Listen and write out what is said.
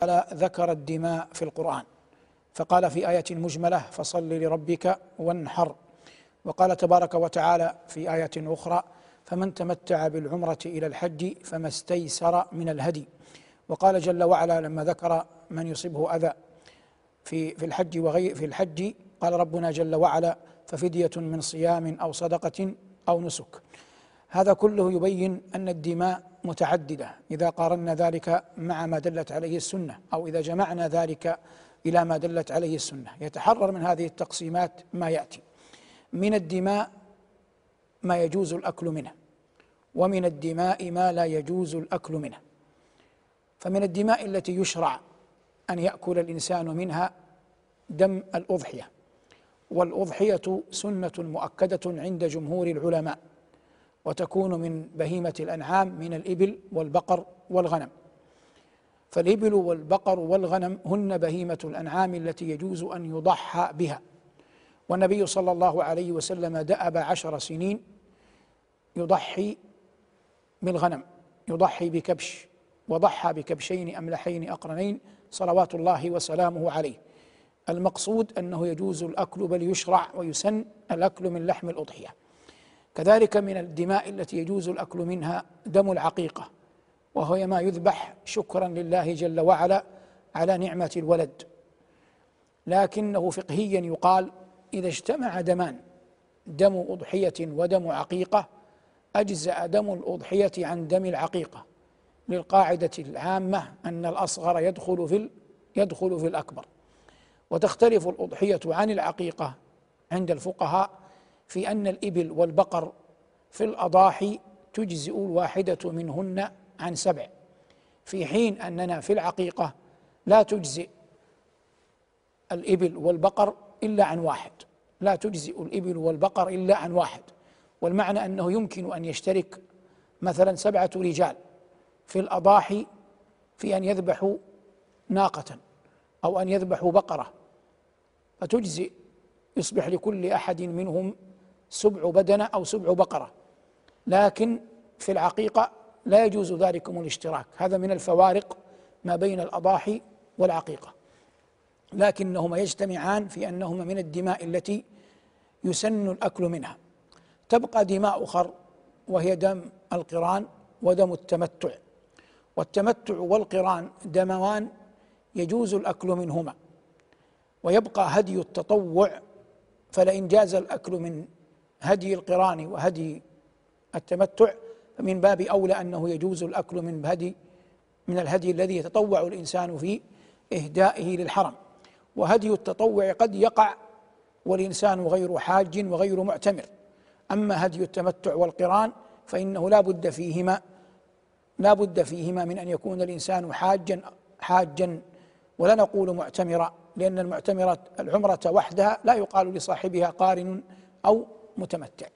تعالى ذكر الدماء في القرآن. فقال في آية مجملة فصل لربك وانحر. وقال تبارك وتعالى في آية أخرى فمن تمتع بالعمرة إلى الحج فما استيسر من الهدي. وقال جل وعلا لما ذكر من يصيبه أذى في في الحج وغير في الحج قال ربنا جل وعلا ففدية من صيام أو صدقة أو نسك. هذا كله يبين أن الدماء متعددة. إذا قارنا ذلك مع ما دلت عليه السنة أو إذا جمعنا ذلك إلى ما دلت عليه السنة. يتحرر من هذه التقسيمات ما يأتي. من الدماء ما يجوز الأكل منه ومن الدماء ما لا يجوز الأكل منه. فمن الدماء التي يشرع أن يأكل الإنسان منها دم الأضحية. والأضحية سنة مؤكدة عند جمهور العلماء. وتكون من بهيمة الأنعام من الإبل والبقر والغنم. فالإبل والبقر والغنم هن بهيمة الأنعام التي يجوز أن يضحى بها. والنبي صلى الله عليه وسلم دأب عشر سنين يضحي بالغنم يضحي بكبش وضحى بكبشين أملحين أقرنين صلوات الله وسلامه عليه. المقصود أنه يجوز الأكل بل يشرع ويسن الأكل من لحم الأضحية. كذلك من الدماء التي يجوز الأكل منها دم العقيقة وهو ما يذبح شكرا لله جل وعلا على نعمة الولد. لكنه فقهيا يقال إذا اجتمع دمان دم أضحية ودم عقيقة أجزأ دم الأضحية عن دم العقيقة. للقاعدة العامة أن الأصغر يدخل في يدخل في الأكبر. وتختلف الأضحية عن العقيقة عند الفقهاء في أن الإبل والبقر في الأضاحي تجزئ الواحدة منهن عن سبع. في حين أننا في العقيقة لا تجزئ الإبل والبقر إلا عن واحد. لا تجزئ الإبل والبقر إلا عن واحد. والمعنى أنه يمكن أن يشترك مثلا سبعة رجال في الأضاحي في أن يذبحوا ناقة أو أن يذبحوا بقرة. فتجزئ يصبح لكل أحد منهم سبع بدنة أو سبع بقرة. لكن في العقيقة لا يجوز ذلكم الاشتراك. هذا من الفوارق ما بين الأضاحي والعقيقة. لكنهما يجتمعان في أنهما من الدماء التي يسن الأكل منها. تبقى دماء أخر وهي دم القران ودم التمتع. والتمتع والقران دموان يجوز الأكل منهما. ويبقى هدي التطوع فلئن جاز الأكل من هدي القران وهدي التمتع فمن باب أولى أنه يجوز الأكل من هدي من الهدي الذي يتطوع الإنسان في إهدائه للحرم. وهدي التطوع قد يقع والإنسان غير حاج وغير معتمر. أما هدي التمتع والقران فإنه لا بد فيهما لا بد فيهما من أن يكون الإنسان حاجا حاجا ولا نقول معتمرا لأن المعتمرة العمرة وحدها لا يقال لصاحبها قارن أو متمتع.